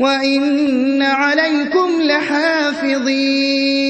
وَإِنَّ عَلَيْكُمْ لَحَافِظِينَ